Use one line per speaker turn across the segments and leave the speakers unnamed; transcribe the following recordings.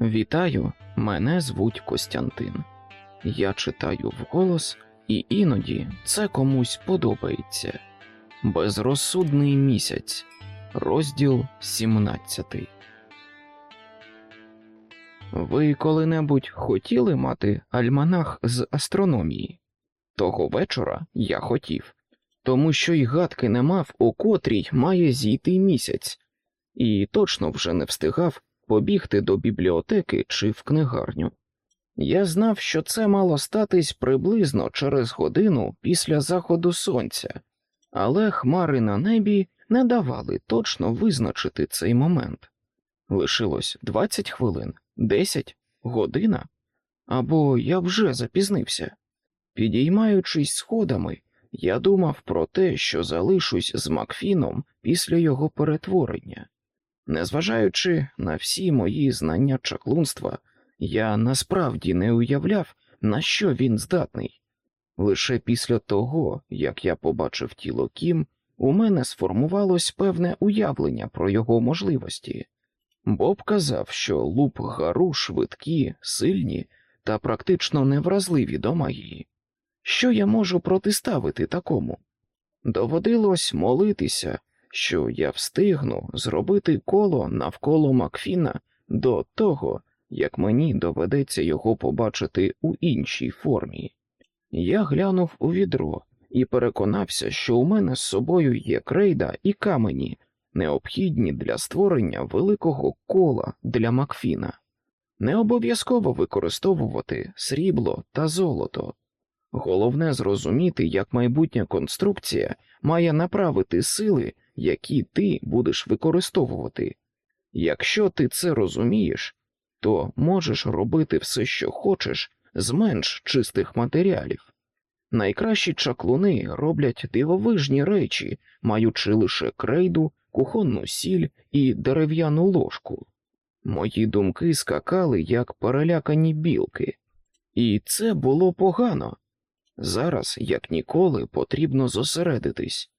Вітаю, мене звуть Костянтин. Я читаю вголос, і іноді це комусь подобається. Безрозсудний місяць, розділ 17. Ви коли-небудь хотіли мати альманах з астрономії? Того вечора я хотів, тому що й гадки не мав, у котрій має зійти місяць, і точно вже не встигав побігти до бібліотеки чи в книгарню. Я знав, що це мало статись приблизно через годину після заходу сонця, але хмари на небі не давали точно визначити цей момент. Лишилось 20 хвилин, 10, година, або я вже запізнився. Підіймаючись сходами, я думав про те, що залишусь з Макфіном після його перетворення. Незважаючи на всі мої знання чаклунства, я насправді не уявляв, на що він здатний. Лише після того, як я побачив тіло Кім, у мене сформувалось певне уявлення про його можливості. Боб казав, що луп гару швидкі, сильні та практично невразливі до магії. Що я можу протиставити такому? Доводилось молитися, що я встигну зробити коло навколо Макфіна до того, як мені доведеться його побачити у іншій формі. Я глянув у відро і переконався, що у мене з собою є крейда і камені, необхідні для створення великого кола для Макфіна. Не обов'язково використовувати срібло та золото. Головне зрозуміти, як майбутня конструкція має направити сили, які ти будеш використовувати. Якщо ти це розумієш, то можеш робити все, що хочеш, з менш чистих матеріалів. Найкращі чаклуни роблять дивовижні речі, маючи лише крейду, кухонну сіль і дерев'яну ложку. Мої думки скакали, як перелякані білки, і це було погано. Зараз, як ніколи, потрібно зосередитись.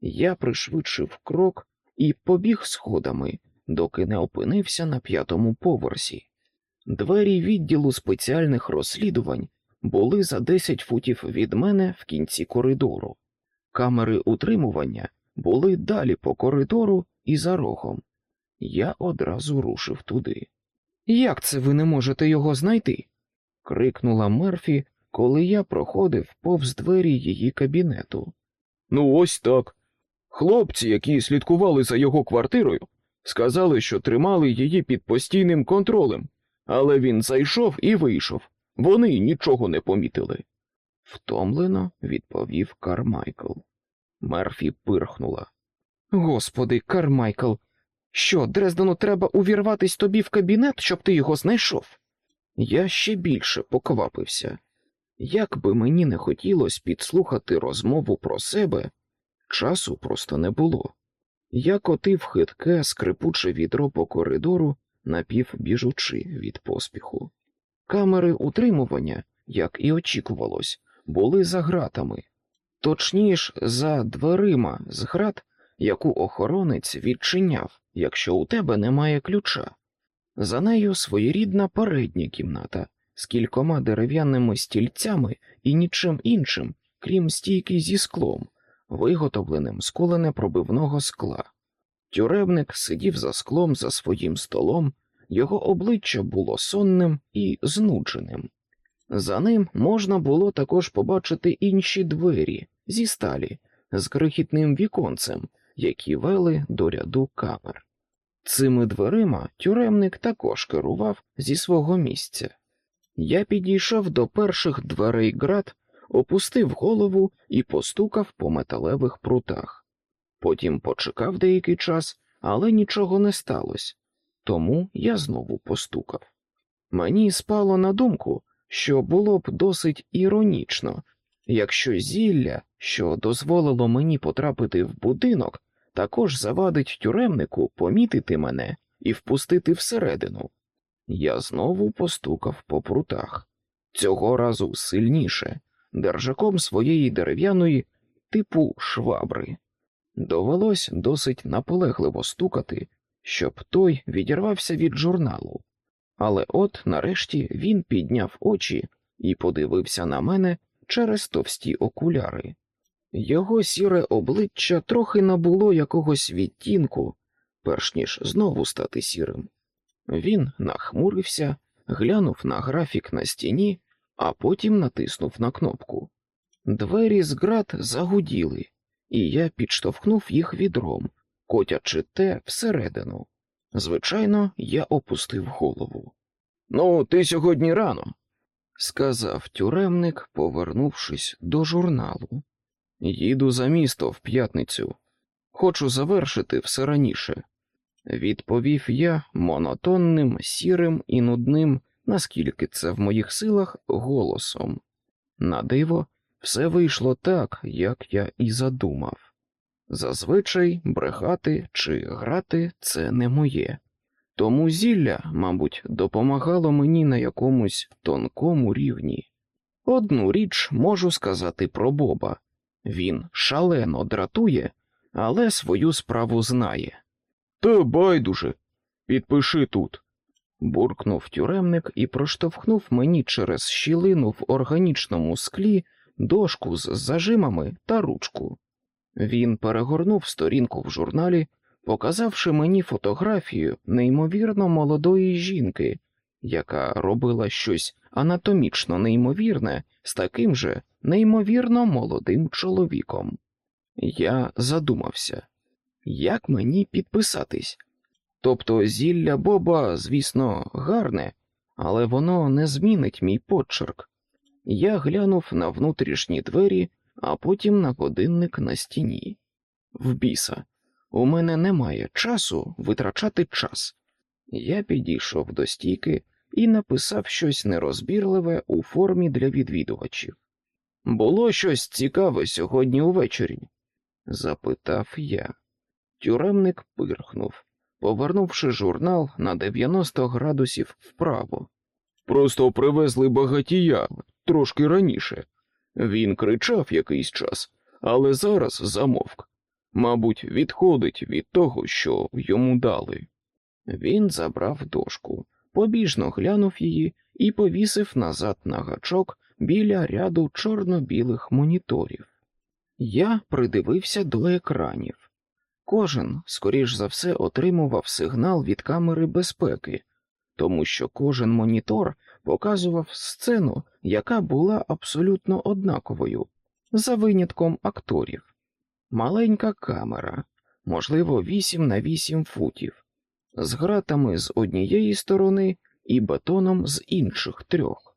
Я пришвидшив крок і побіг сходами, доки не опинився на п'ятому поверсі. Двері відділу спеціальних розслідувань були за 10 футів від мене в кінці коридору. Камери утримування були далі по коридору і за рогом. Я одразу рушив туди. Як це ви не можете його знайти? крикнула Мерфі, коли я проходив повз двері її кабінету.
Ну, ось так. Хлопці, які слідкували за його квартирою, сказали, що тримали її під постійним контролем, але він зайшов і вийшов. Вони нічого не помітили.
Втомлено відповів Кармайкл. Мерфі пирхнула. Господи, Кармайкл, що, Дрездену треба увірватись тобі в кабінет, щоб ти його знайшов? Я ще більше поквапився. Як би мені не хотілося підслухати розмову про себе, часу просто не було. Я котив хитке, скрипуче відро по коридору, напівбіжучи від поспіху. Камери утримування, як і очікувалось, були за гратами, точніш, за дверима з грат, яку охоронець відчиняв, якщо у тебе немає ключа. За нею своєрідна передня кімната з кількома дерев'яними стільцями і нічим іншим, крім стійки зі склом, виготовленим з коленепробивного скла. Тюремник сидів за склом за своїм столом, його обличчя було сонним і знудженим. За ним можна було також побачити інші двері зі сталі з крихітним віконцем, які вели до ряду камер. Цими дверима тюремник також керував зі свого місця. Я підійшов до перших дверей град, опустив голову і постукав по металевих прутах. Потім почекав деякий час, але нічого не сталося, тому я знову постукав. Мені спало на думку, що було б досить іронічно, якщо зілля, що дозволило мені потрапити в будинок, також завадить тюремнику помітити мене і впустити всередину. Я знову постукав по прутах, цього разу сильніше, держаком своєї дерев'яної типу швабри. Довелось досить наполегливо стукати, щоб той відірвався від журналу. Але от нарешті він підняв очі і подивився на мене через товсті окуляри. Його сіре обличчя трохи набуло якогось відтінку, перш ніж знову стати сірим. Він нахмурився, глянув на графік на стіні, а потім натиснув на кнопку. Двері з град загуділи, і я підштовхнув їх відром, котячи те всередину. Звичайно, я опустив голову.
Ну, ти сьогодні рано.
Сказав тюремник, повернувшись до журналу. Їду за місто в п'ятницю. Хочу завершити все раніше. Відповів я монотонним, сірим і нудним, наскільки це в моїх силах, голосом. На диво, все вийшло так, як я і задумав. Зазвичай брехати чи грати це не моє. Тому зілля, мабуть, допомагало мені на якомусь тонкому рівні. Одну річ можу сказати про Боба він шалено дратує, але свою справу знає.
Та байдуже, підпиши тут.
Буркнув тюремник і проштовхнув мені через щілину в органічному склі дошку з зажимами та ручку. Він перегорнув сторінку в журналі, показавши мені фотографію неймовірно молодої жінки, яка робила щось анатомічно неймовірне з таким же неймовірно молодим чоловіком. Я задумався, як мені підписатись? Тобто зілля Боба, звісно, гарне, але воно не змінить мій почерк. Я глянув на внутрішні двері, а потім на годинник на стіні. В біса, у мене немає часу витрачати час. Я підійшов до стійки і написав щось нерозбірливе у формі для відвідувачів. Було щось цікаве сьогодні увечері? запитав я. Тюремник пирхнув, повернувши журнал на 90 градусів вправо.
Просто привезли багатія трошки раніше. Він кричав якийсь час, але зараз замовк. Мабуть, відходить від того, що йому дали.
Він забрав дошку, побіжно глянув її і повісив назад на гачок біля ряду чорно-білих моніторів. Я придивився до екранів. Кожен, скоріш за все, отримував сигнал від камери безпеки, тому що кожен монітор показував сцену, яка була абсолютно однаковою, за винятком акторів. Маленька камера, можливо, 8 на 8 футів, з гратами з однієї сторони і бетоном з інших трьох,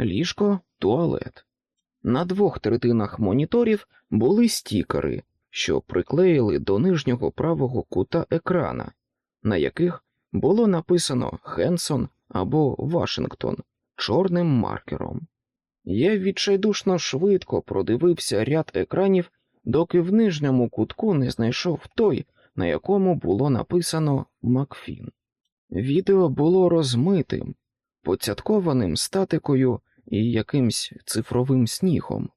ліжко, туалет. На двох третинах моніторів були стікери, що приклеїли до нижнього правого кута екрана, на яких було написано Хенсон або Вашингтон чорним маркером. Я відчайдушно швидко продивився ряд екранів, доки в нижньому кутку не знайшов той, на якому було написано Макфін. Відео було розмитим, поцяткованим статикою і якимсь цифровим снігом,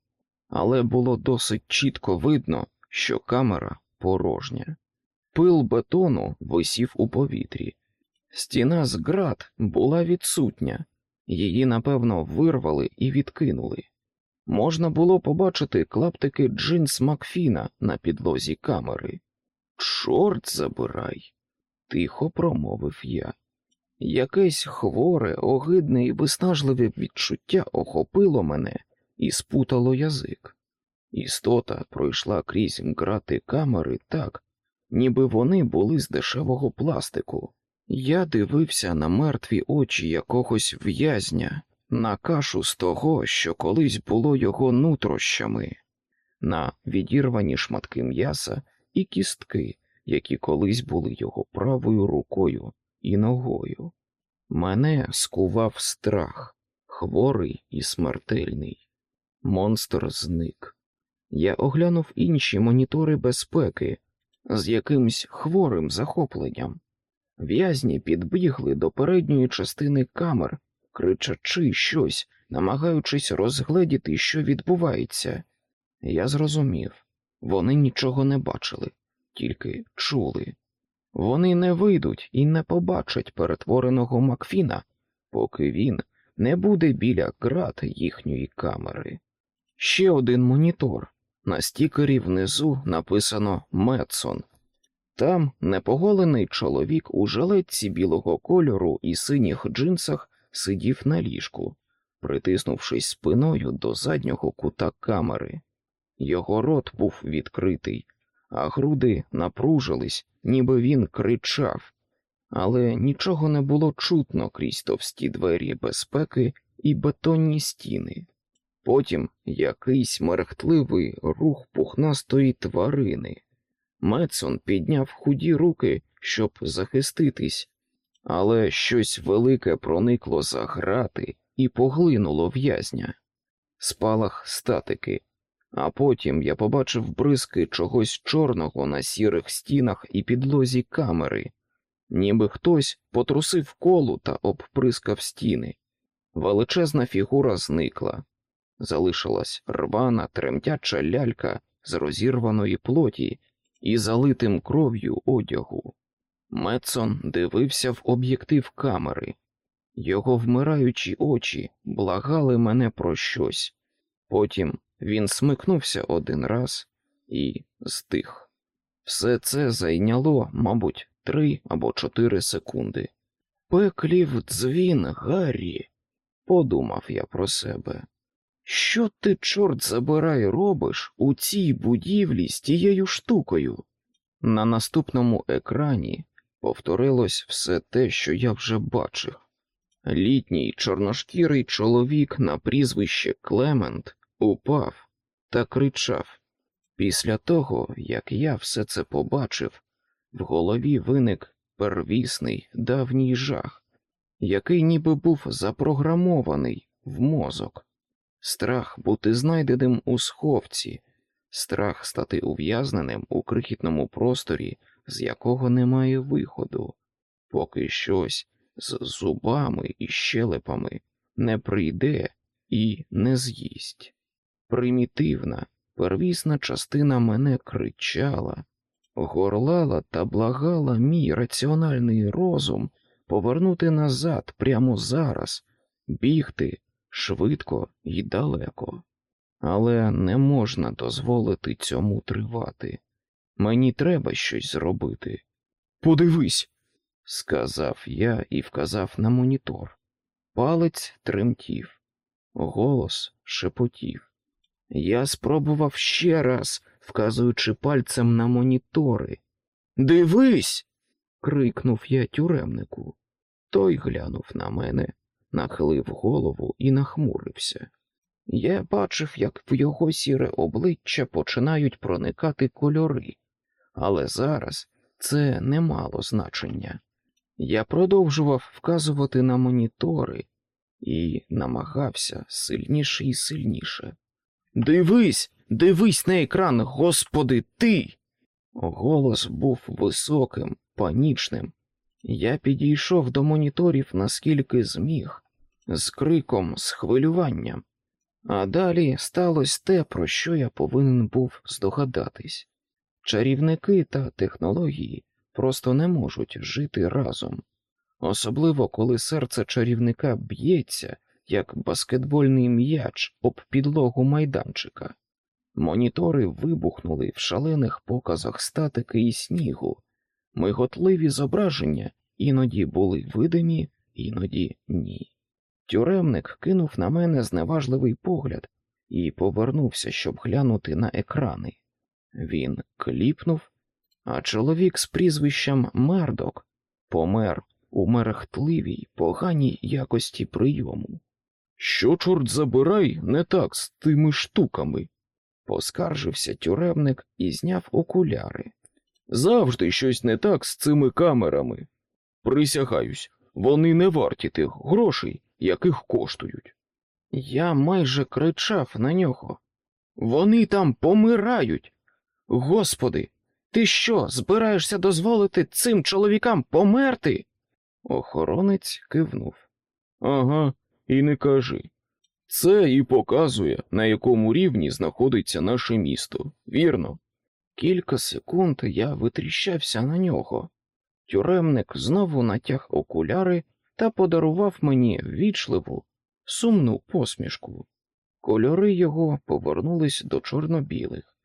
але було досить чітко видно, що камера порожня. Пил бетону висів у повітрі. Стіна з град була відсутня, її, напевно, вирвали і відкинули. Можна було побачити клаптики джинс Макфіна на підлозі камери. Чорт забирай, тихо промовив я. Якесь хворе, огидне і виснажливе відчуття охопило мене і спутало язик. Істота пройшла крізь грати камери так, ніби вони були з дешевого пластику. Я дивився на мертві очі якогось в'язня, на кашу з того, що колись було його нутрощами, на відірвані шматки м'яса і кістки, які колись були його правою рукою і ногою. Мене скував страх, хворий і смертельний. Монстр зник. Я оглянув інші монітори безпеки з якимсь хворим захопленням. В'язні підбігли до передньої частини камер, кричачи щось, намагаючись розгледіти, що відбувається. Я зрозумів вони нічого не бачили, тільки чули. Вони не вийдуть і не побачать перетвореного Макфіна, поки він не буде біля ґрат їхньої камери. Ще один монітор. На стікері внизу написано Медсон. Там непоголений чоловік у жилетці білого кольору і синіх джинсах сидів на ліжку, притиснувшись спиною до заднього кута камери. Його рот був відкритий, а груди напружились, ніби він кричав, але нічого не було чутно крізь товсті двері безпеки і бетонні стіни. Потім якийсь мерехтливий рух пухнастої тварини. Медсон підняв худі руки, щоб захиститись, але щось велике проникло за грати і поглинуло в'язня. Спалах статики, а потім я побачив бризки чогось чорного на сірих стінах і підлозі камери, ніби хтось потрусив колу та обприскав стіни. Величезна фігура зникла. Залишилась рвана, тремтяча лялька з розірваної плоті і залитим кров'ю одягу. Медсон дивився в об'єктив камери. Його вмираючі очі благали мене про щось. Потім він смикнувся один раз і стих. Все це зайняло, мабуть, три або чотири секунди. Пеклів дзвін, Гаррі, подумав я про себе. Що ти, чорт забирай, робиш у цій будівлі з тією штукою? На наступному екрані повторилось все те, що я вже бачив. Літній чорношкірий чоловік на прізвище Клемент упав та кричав. Після того, як я все це побачив, в голові виник первісний давній жах, який ніби був запрограмований в мозок. Страх бути знайденим у сховці, страх стати ув'язненим у крихітному просторі, з якого немає виходу, поки щось з зубами і щелепами не прийде і не з'їсть. Примітивна, первісна частина мене кричала, горлала та благала мій раціональний розум повернути назад прямо зараз, бігти швидко і далеко. Але не можна дозволити цьому тривати. Мені треба щось зробити.
Подивись.
Сказав я і вказав на монітор. Палець тремтів, голос шепотів. Я спробував ще раз, вказуючи пальцем на монітори. Дивись. крикнув я тюремнику. Той глянув на мене, нахилив голову і нахмурився. Я бачив, як в його сіре обличчя починають проникати кольори, але зараз це не мало значення. Я продовжував вказувати на монітори і намагався сильніше і сильніше. Дивись, дивись на екран, господи, ти. Голос був високим, панічним. Я підійшов до моніторів наскільки зміг, з криком, з хвилюванням. А далі сталося те, про що я повинен був здогадатись. Чарівники та технології просто не можуть жити разом, особливо коли серце чарівника б'ється, як баскетбольний м'яч об підлогу майданчика. Монітори вибухнули в шалених показах статики і снігу, миготливі зображення іноді були видимі, іноді ні. Тюремник кинув на мене зневажливий погляд і повернувся, щоб глянути на екрани. Він кліпнув, а чоловік з прізвищем Мердок помер у мерехтливій, поганій якості прийому.
Що, чорт забирай, не так з тими штуками?
Поскаржився тюремник і зняв окуляри.
Завжди щось не так з цими камерами. Присягаюсь, вони не варті тих грошей, яких коштують.
Я майже кричав на нього. Вони там помирають. Господи, ти що, збираєшся дозволити цим чоловікам померти? Охоронець кивнув.
Ага, і не кажи. Це і показує, на якому рівні знаходиться наше місто, вірно?
Кілька секунд я витріщався на нього. Тюремник знову натяг окуляри та подарував мені вічливу, сумну посмішку. Кольори його повернулись до чорно-білих.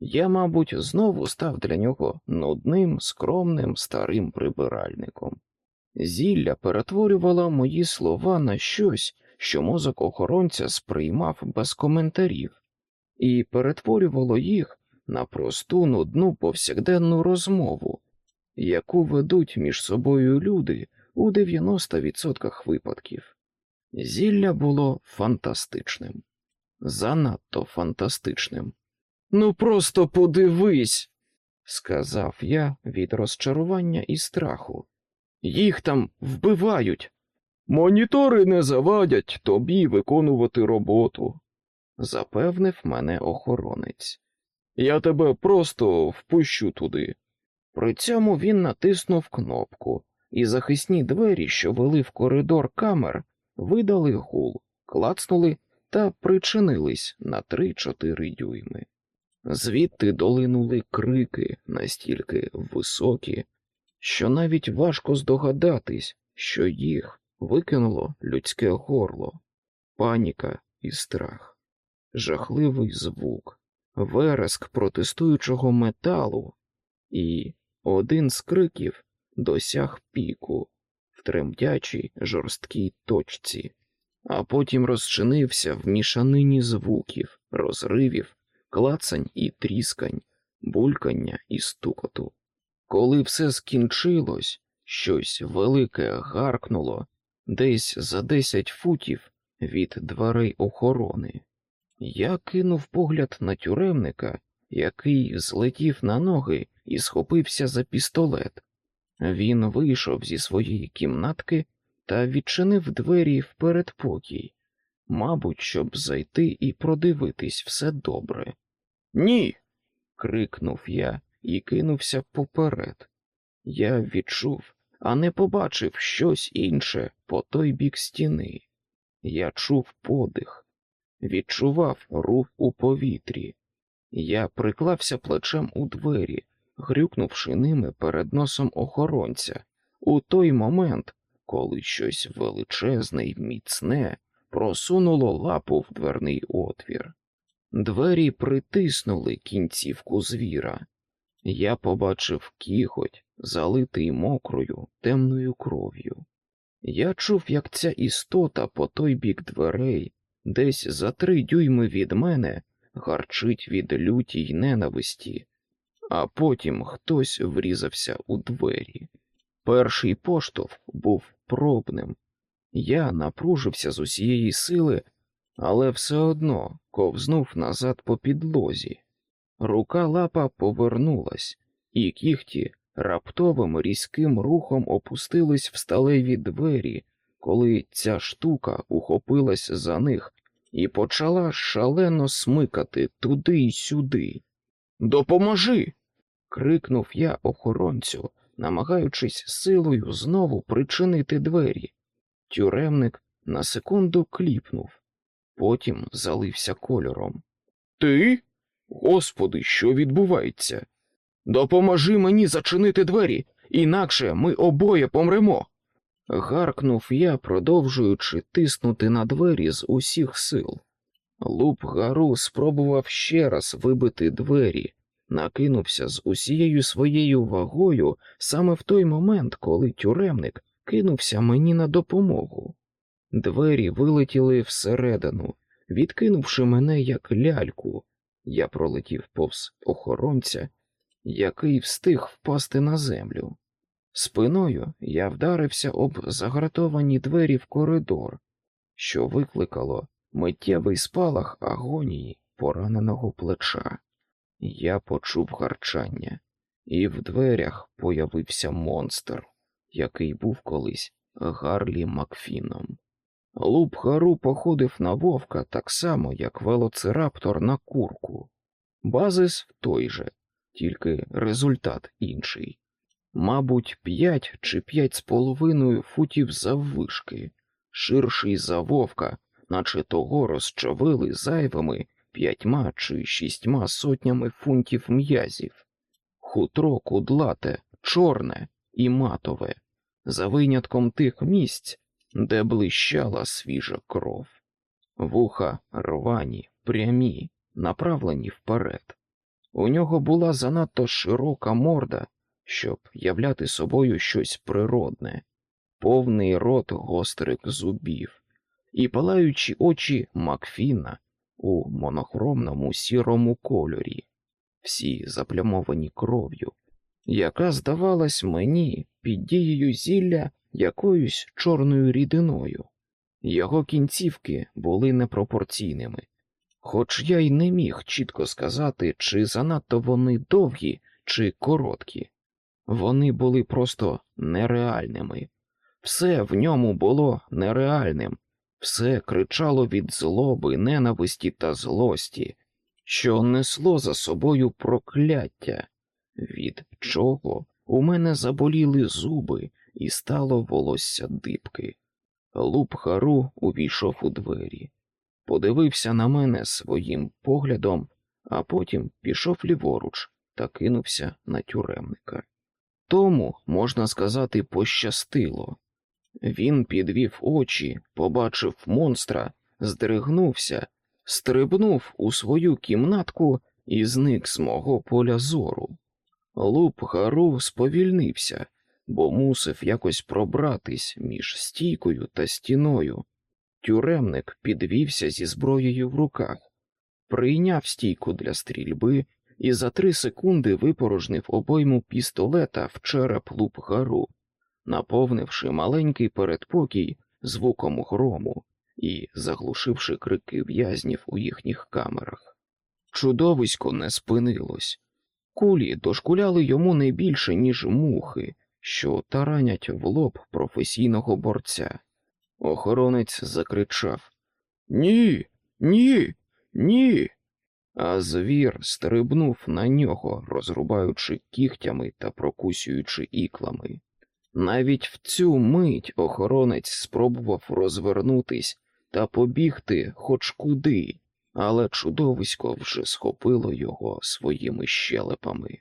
Я, мабуть, знову став для нього нудним, скромним старим прибиральником. Зілля перетворювало мої слова на щось, що мозок охоронця сприймав без коментарів, і перетворювало їх на просту нудну повсякденну розмову, яку ведуть між собою люди у 90% випадків. Зілля було фантастичним, занадто фантастичним. Ну, просто подивись, сказав я від розчарування і страху. Їх там вбивають.
Монітори не завадять тобі виконувати роботу,
запевнив мене охоронець.
Я тебе просто впущу туди.
При цьому він натиснув кнопку, і захисні двері, що вели в коридор камер, видали гул, клацнули та причинились на три-чотири дюйми. Звідти долинули крики настільки високі, що навіть важко здогадатись, що їх викинуло людське горло, паніка і страх, жахливий звук, вереск протестуючого металу, і один з криків досяг піку в тремтячій жорсткій точці, а потім розчинився в мішанині звуків, розривів, клацань і тріскань, булькання і стукоту. Коли все скінчилось, щось велике гаркнуло десь за десять футів від дверей охорони. Я кинув погляд на тюремника, який злетів на ноги і схопився за пістолет. Він вийшов зі своєї кімнатки та відчинив двері в передпокій, мабуть, щоб зайти і продивитись все добре. Ні. крикнув я і кинувся поперед. Я відчув, а не побачив щось інше по той бік стіни. Я чув подих, відчував рух у повітрі. Я приклався плечем у двері, грюкнувши ними перед носом охоронця, у той момент, коли щось величезне й міцне просунуло лапу в дверний отвір. Двері притиснули кінцівку звіра. Я побачив кіхоть, залитий мокрою, темною кров'ю. Я чув, як ця істота по той бік дверей, десь за три дюйми від мене, гарчить від лютій ненависті, а потім хтось врізався у двері. Перший поштовх був пробним. Я напружився з усієї сили, але все одно ковзнув назад по підлозі. Рука лапа повернулась, і кіхті раптовим різким рухом опустились в сталеві двері, коли ця штука ухопилась за них і почала шалено смикати туди й сюди. Допоможи. Крикнув я охоронцю, намагаючись силою знову причинити двері. Тюремник на секунду кліпнув, потім залився кольором.
Ти? Господи, що відбувається? Допоможи мені зачинити двері, інакше ми обоє помремо.
Гаркнув я, продовжуючи тиснути на двері з усіх сил. Луп гару спробував ще раз вибити двері, накинувся з усією своєю вагою саме в той момент, коли тюремник кинувся мені на допомогу. Двері вилетіли всередину, відкинувши мене як ляльку. Я пролетів повз охоронця, який встиг впасти на землю. Спиною я вдарився об загратовані двері в коридор, що викликало миттєвий спалах агонії пораненого плеча. Я почув гарчання, і в дверях появився монстр, який був колись Гарлі Макфіном. Луп Гару походив на вовка так само, як велоцираптор на курку. Базис той же, тільки результат інший. Мабуть, п'ять чи п'ять з половиною футів заввишки, ширший за вовка, наче того розчавили зайвими п'ятьма чи шістьма сотнями фунтів м'язів, хутро кудлате, чорне і матове, за винятком тих місць, де блищала свіжа кров. Вуха рвані, прямі, направлені вперед. У нього була занадто широка морда, щоб являти собою щось природне, повний рот гострих зубів і палаючі очі Макфіна у монохромному сірому кольорі, всі заплямовані кров'ю, яка здавалась мені під дією зілля якоюсь чорною рідиною. Його кінцівки були непропорційними, хоч я й не міг чітко сказати, чи занадто вони довгі, чи короткі. Вони були просто нереальними. Все в ньому було нереальним, все кричало від злоби, ненависті та злості, що несло за собою прокляття, від чого у мене заболіли зуби і стало волосся дибки. Луп Хару увійшов у двері, подивився на мене своїм поглядом, а потім пішов ліворуч та кинувся на тюремника. Тому, можна сказати, пощастило. Він підвів очі, побачив монстра, здригнувся, стрибнув у свою кімнатку і зник з мого поля зору. Луп Гару сповільнився, бо мусив якось пробратись між стійкою та стіною. Тюремник підвівся зі зброєю в руках, прийняв стійку для стрільби і за три секунди випорожнив обойму пістолета в череп луп Гару наповнивши маленький передпокій звуком грому і заглушивши крики в'язнів у їхніх камерах. Чудовисько не спинилось. Кулі дошкуляли йому не більше, ніж мухи, що таранять в лоб професійного борця. Охоронець закричав Ні, ні, ні. А звір стрибнув на нього, розрубаючи кігтями та прокусюючи іклами. Навіть в цю мить охоронець спробував розвернутись та побігти хоч куди, але чудовисько вже схопило його своїми щелепами.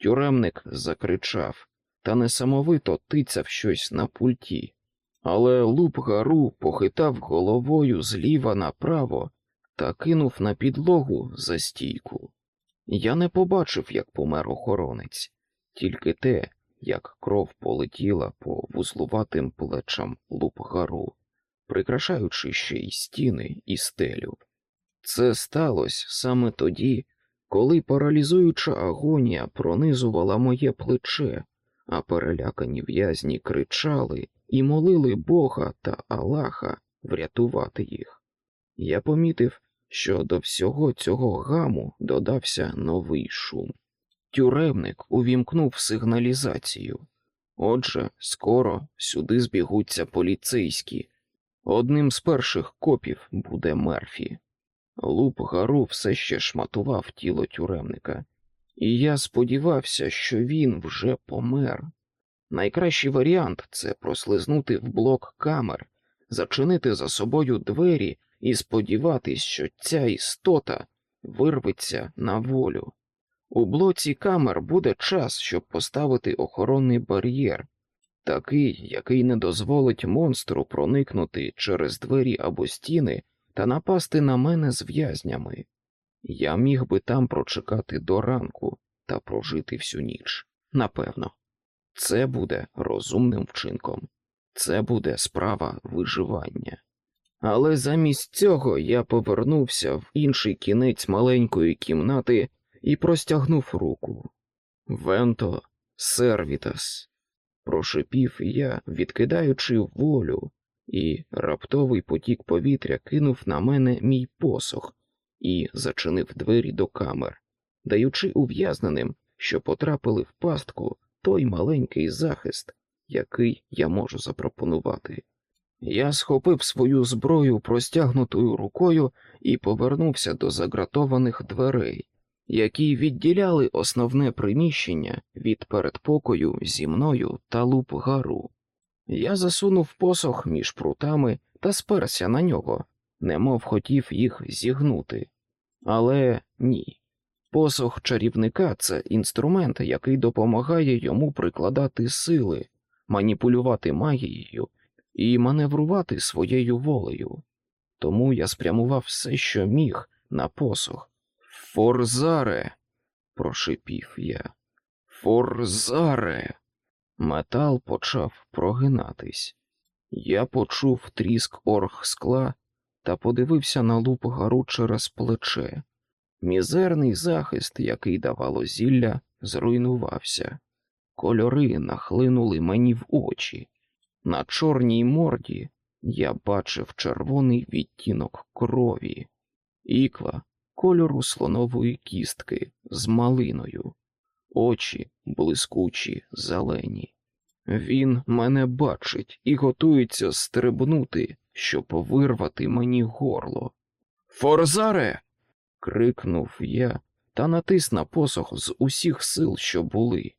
Тюремник закричав та несамовито тицяв щось на пульті, але луп гару похитав головою зліва направо та кинув на підлогу за стійку. Я не побачив, як помер охоронець, тільки те, як кров полетіла по вузлуватим плечам лупгару, прикрашаючи ще й стіни і стелю. Це сталося саме тоді, коли паралізуюча агонія пронизувала моє плече, а перелякані в'язні кричали і молили Бога та Аллаха врятувати їх. Я помітив, що до всього цього гаму додався новий шум. Тюремник увімкнув сигналізацію. Отже, скоро сюди збігуться поліцейські. Одним з перших копів буде Мерфі. Луп Гару все ще шматував тіло тюремника, і я сподівався, що він вже помер. Найкращий варіант це прослизнути в блок камер, зачинити за собою двері і сподіватись, що ця істота вирветься на волю. У блоці камер буде час, щоб поставити охоронний бар'єр, такий, який не дозволить монстру проникнути через двері або стіни та напасти на мене з в'язнями. Я міг би там прочекати до ранку та прожити всю ніч. Напевно, це буде розумним вчинком, це буде справа виживання. Але замість цього я повернувся в інший кінець маленької кімнати і простягнув руку. Венто сервітас, прошипів я, відкидаючи волю, і раптовий потік повітря кинув на мене мій посох і зачинив двері до камер, даючи ув'язненим, що потрапили в пастку той маленький захист, який я можу запропонувати. Я схопив свою зброю простягнутою рукою і повернувся до загратованих дверей, які відділяли основне приміщення від передпокою зі мною та луп-гару. Я засунув посох між прутами та сперся на нього, немов хотів їх зігнути. Але ні. Посох чарівника це інструмент, який допомагає йому прикладати сили, маніпулювати магією і маневрувати своєю волею. Тому я спрямував все, що міг, на посох. Форзаре. прошипів я. Форзаре. Метал почав прогинатись. Я почув тріск орг скла та подивився на луп гару через плече. Мізерний захист, який давало зілля, зруйнувався. Кольори нахлинули мені в очі. На чорній морді я бачив червоний відтінок крові, ікла кольору слонової кістки з малиною, очі блискучі, зелені. Він мене бачить і готується стрибнути, щоб вирвати мені горло. Форзаре. крикнув я та натис на посох з усіх сил, що були.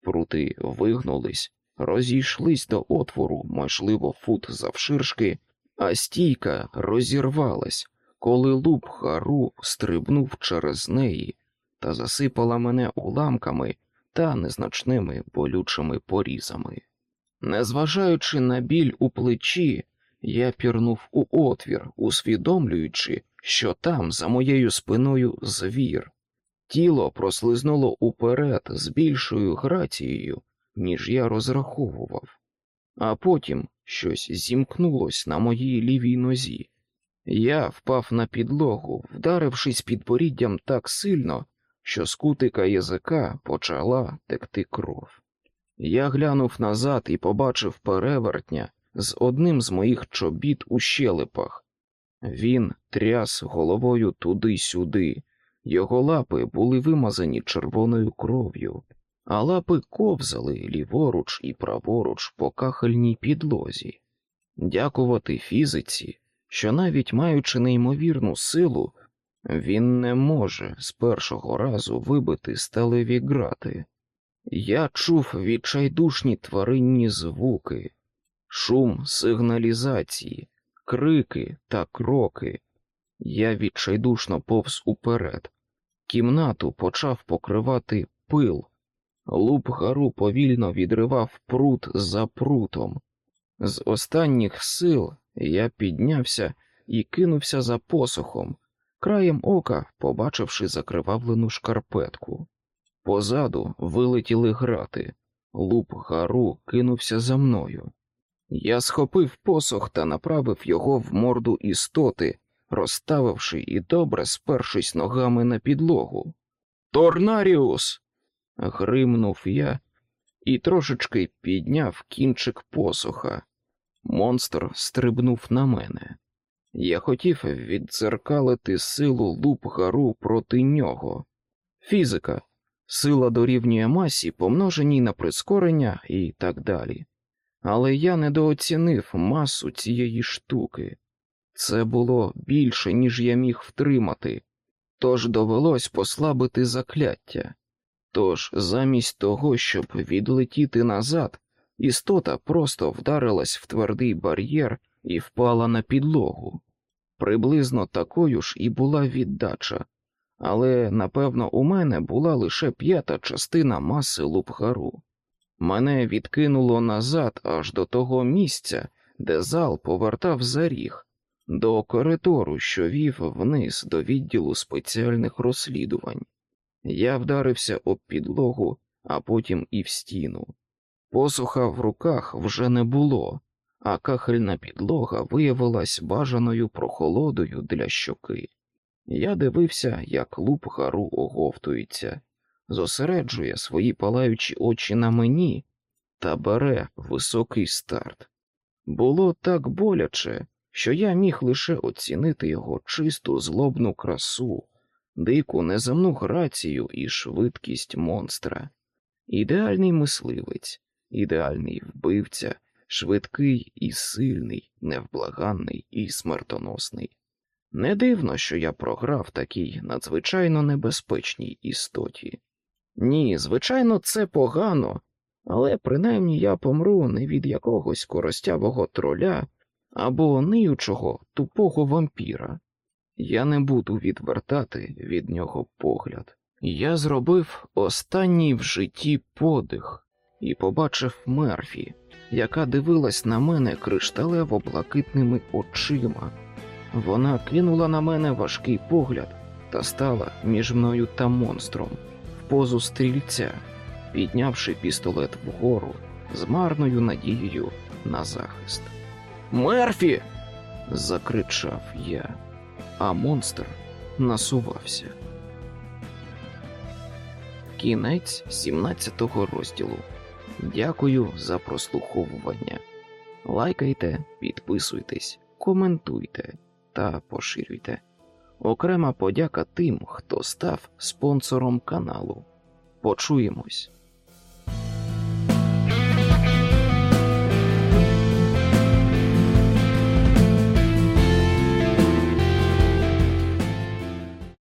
Прути вигнулись, розійшлись до отвору, можливо, фут завширшки, а стійка розірвалась, коли луп гару стрибнув через неї та засипала мене уламками та незначними болючими порізами. Незважаючи на біль у плечі, я пірнув у отвір, усвідомлюючи, що там, за моєю спиною, звір. Тіло прослизнуло уперед з більшою грацією, ніж я розраховував, а потім щось зімкнулось на моїй лівій нозі. Я впав на підлогу, вдарившись підборіддям так сильно, що з кутика язика почала текти кров. Я глянув назад і побачив перевертня з одним з моїх чобіт у щелепах. Він тряс головою туди-сюди, його лапи були вимазані червоною кров'ю, а лапи ковзали ліворуч і праворуч по кахельній підлозі. Дякувати фізиці, що навіть маючи неймовірну силу, він не може з першого разу вибити сталеві грати. Я чув відчайдушні тваринні звуки, шум сигналізації, крики та кроки. Я відчайдушно повз уперед. Кімнату почав покривати пил. Луп гару повільно відривав прут за прутом. З останніх сил я піднявся і кинувся за посохом, краєм ока побачивши закривавлену шкарпетку. Позаду вилетіли грати. Луп гару кинувся за мною. Я схопив посох та направив його в морду істоти, розставивши і добре спершись ногами на підлогу. Торнаріус. гримнув я і трошечки підняв кінчик посоха. Монстр стрибнув на мене. Я хотів віддзеркалити силу луп гару проти нього. Фізика, сила дорівнює масі, помноженій на прискорення і так далі. Але я недооцінив масу цієї штуки. Це було більше, ніж я міг втримати, тож довелось послабити закляття. Тож, замість того, щоб відлетіти назад, істота просто вдарилась в твердий бар'єр і впала на підлогу. Приблизно такою ж і була віддача, але напевно у мене була лише п'ята частина маси лупгару. Мене відкинуло назад аж до того місця, де зал повертав за ріг, до коридору, що вів вниз до відділу спеціальних розслідувань. Я вдарився об підлогу, а потім і в стіну. Посуха в руках вже не було, а кахельна підлога виявилась бажаною прохолодою для щоки. Я дивився, як луп гару оговтується, зосереджує свої палаючі очі на мені та бере високий старт. Було так боляче, що я міг лише оцінити його чисту злобну красу, дику неземну грацію і швидкість монстра. Ідеальний мисливець, ідеальний вбивця, швидкий і сильний, невблаганний і смертоносний. Не дивно, що я програв такій надзвичайно небезпечній істоті. Ні, звичайно, це погано, але принаймні я помру не від якогось коростявого троля або ниючого тупого вампіра. Я не буду відвертати від нього погляд. Я зробив останній в житті подих і побачив Мерфі, яка дивилась на мене кришталево блакитними очима. Вона кинула на мене важкий погляд та стала між мною та монстром в позу стрільця, піднявши пістолет вгору з марною надією на захист. Мерфі. закричав я, а монстр насувався. Кінець 17 розділу. Дякую за прослуховування. Лайкайте, підписуйтесь, коментуйте та поширюйте. Окрема подяка тим, хто став спонсором каналу. Почуємось.